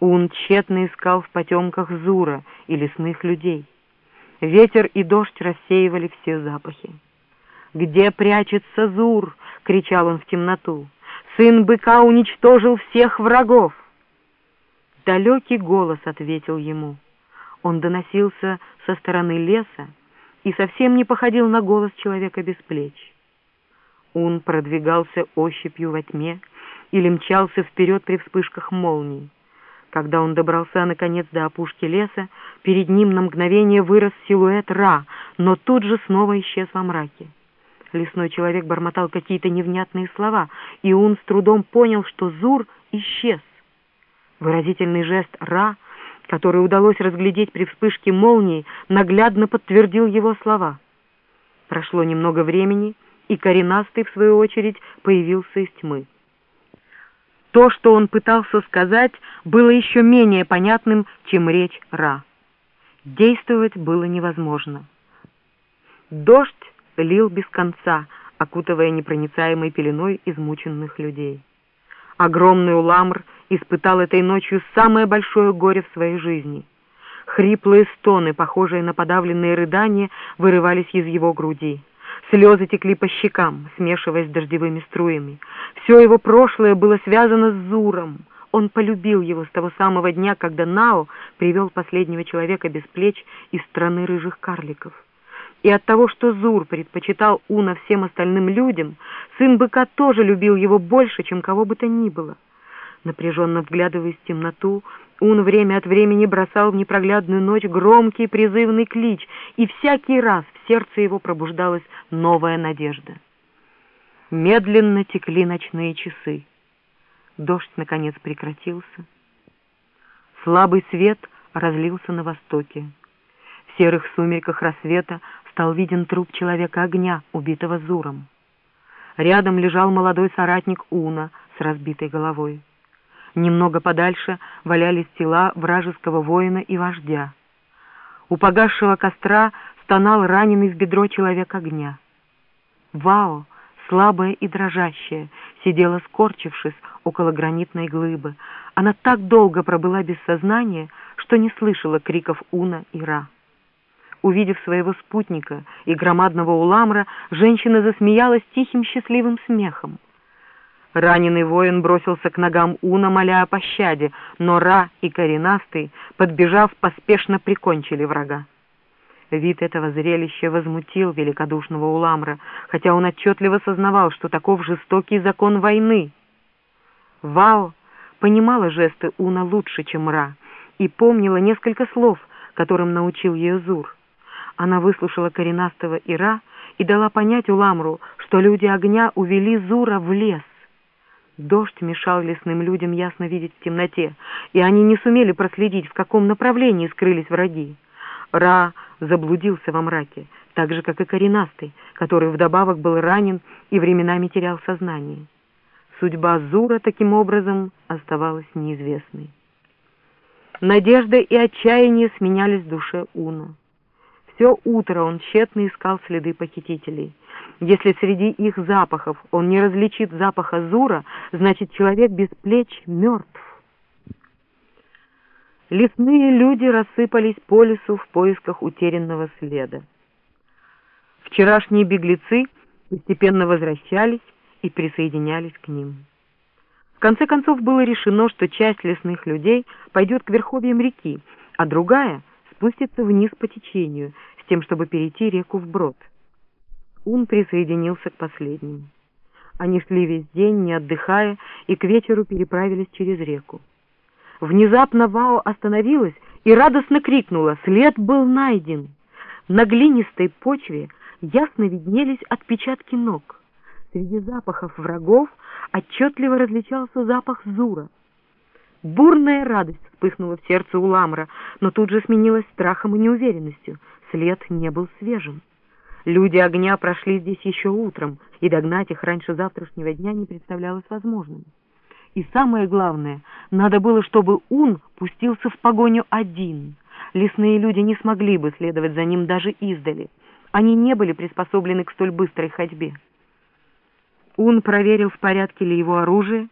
Ун тщетно искал в потемках Зура и лесных людей. Ветер и дождь рассеивали все запахи. «Где прячется Зур?» — кричал он в темноту. «Сын быка уничтожил всех врагов!» Далекий голос ответил ему. Он доносился со стороны леса и совсем не походил на голос человека без плеч. Он продвигался ощупью во тьме или мчался вперед при вспышках молний. Когда он добрался, наконец, до опушки леса, перед ним на мгновение вырос силуэт Ра, но тут же снова исчез во мраке. Лесной человек бормотал какие-то невнятные слова, и он с трудом понял, что Зур исчез. Выразительный жест Ра, который удалось разглядеть при вспышке молнии, наглядно подтвердил его слова. Прошло немного времени, и коренастый, в свою очередь, появился из тьмы. То, что он пытался сказать, было еще менее понятным, чем речь Ра. Действовать было невозможно. Дождь лил без конца, окутывая непроницаемой пеленой измученных людей. Огромный Уламр испытал этой ночью самое большое горе в своей жизни. Хриплые стоны, похожие на подавленные рыдания, вырывались из его груди. Слезы текли по щекам, смешиваясь с дождевыми струями. Все его прошлое было связано с Зуром. Он полюбил его с того самого дня, когда Нао привел последнего человека без плеч из страны рыжих карликов. И от того, что Зур предпочитал Уна всем остальным людям, сын быка тоже любил его больше, чем кого бы то ни было. Напряженно вглядываясь в темноту, он время от времени бросал в непроглядную ночь громкий призывный клич, и всякий раз в сердце его пробуждалась новая надежда. Медленно текли ночные часы. Дождь, наконец, прекратился. Слабый свет разлился на востоке. В серых сумерках рассвета стал виден труп человека огня, убитого Зуром. Рядом лежал молодой соратник Уна с разбитой головой. Немного подальше валялись тела вражеского воина и вождя. У погасшего костра стонал раненый в бедро человек огня. Вао, слабая и дрожащая, сидела скорчившись около гранитной глыбы. Она так долго пробыла без сознания, что не слышала криков Уна и Ра. Увидев своего спутника и громадного уламра, женщина засмеялась тихим счастливым смехом. Раненый воин бросился к ногам Уна, моля о пощаде, но Ра и Коренастый, подбежав, поспешно прикончили врага. Вид этого зрелища возмутил великодушного Уламра, хотя он отчетливо сознавал, что таков жестокий закон войны. Вао понимала жесты Уна лучше, чем Ра, и помнила несколько слов, которым научил ее Зур. Она выслушала коренастого Ра и дала понять Уламру, что люди огня увели Зура в лес. Дождь мешал лесным людям ясно видеть в темноте, и они не сумели проследить, в каком направлении скрылись враги. Ра заблудился во мраке, так же, как и коренастый, который вдобавок был ранен и временами терял сознание. Судьба Зура таким образом оставалась неизвестной. Надежда и отчаяние сменялись в душе Уна. Все утро он тщетно искал следы похитителей. Если среди их запахов он не различит запаха Зура, значит, человек без плеч мертв. Лесные люди рассыпались по лесу в поисках утерянного следа. Вчерашние беглецы постепенно возвращались и присоединялись к ним. В конце концов было решено, что часть лесных людей пойдет к верховьям реки, а другая спустится вниз по течению, с тем, чтобы перейти реку вброд. Ун присоединился к последним. Они шли весь день, не отдыхая, и к вечеру переправились через реку. Внезапно Вао остановилась и радостно крикнула «След был найден!». На глинистой почве ясно виднелись отпечатки ног. Среди запахов врагов отчетливо различался запах Зура. Бурная радость вспыхнула в сердце Уламра, но тут же сменилась страхом и неуверенностью. След не был свежим. Люди огня прошли здесь еще утром, и догнать их раньше завтрашнего дня не представлялось возможным. И самое главное, надо было, чтобы Ун пустился в погоню один. Лесные люди не смогли бы следовать за ним даже издали. Они не были приспособлены к столь быстрой ходьбе. Ун проверил, в порядке ли его оружие,